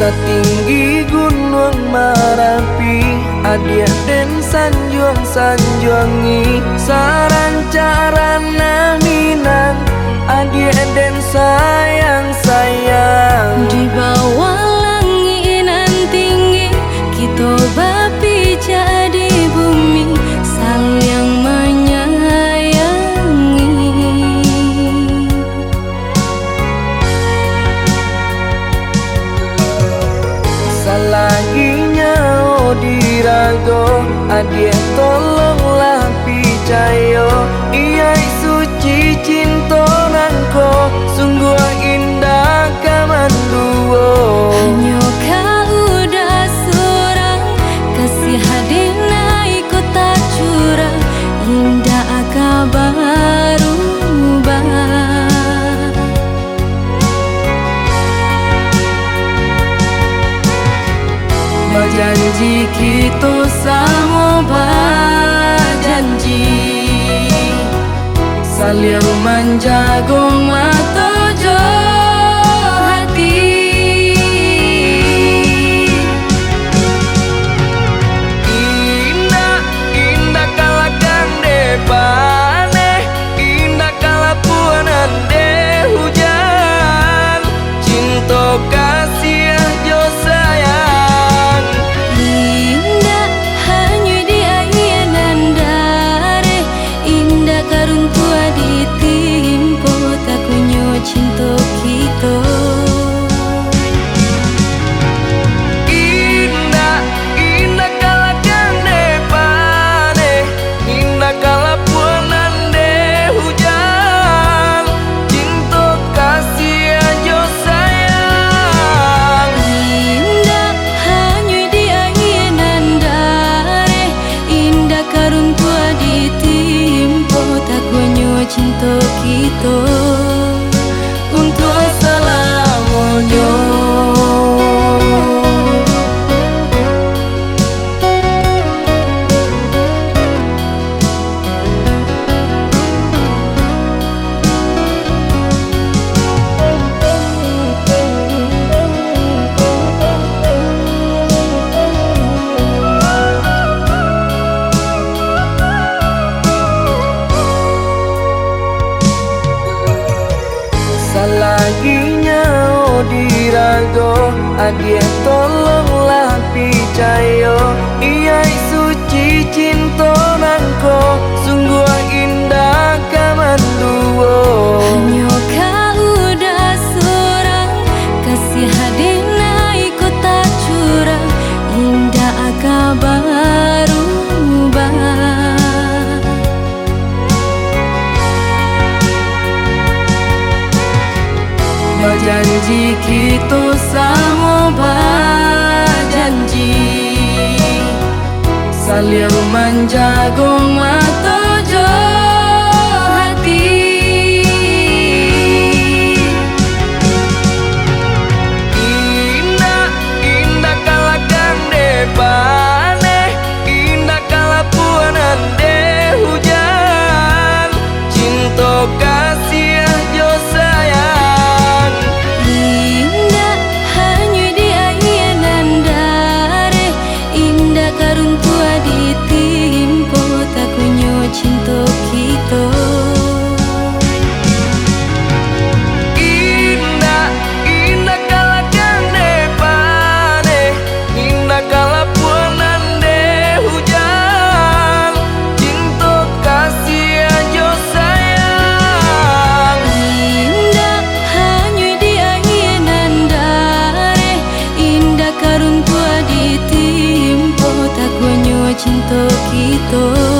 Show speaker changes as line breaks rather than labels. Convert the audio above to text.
Setinggi gunung Merapi Adia dan sanjuang sanjuangi Sarancara minang Salaginya oh dirago Adia tolonglah picayo iai suci cinta nangko. Sungguh indah kamanduo
Hanya kau udah surang Kasih hadina ikut tak curang. Berjanji kita sama berjanji Saling menjaga mata jo
todo. Salaginya oh dirago. Adia tolonglah picayo Iya
Berjanji kita sama berjanji. Saling menjaga ときっと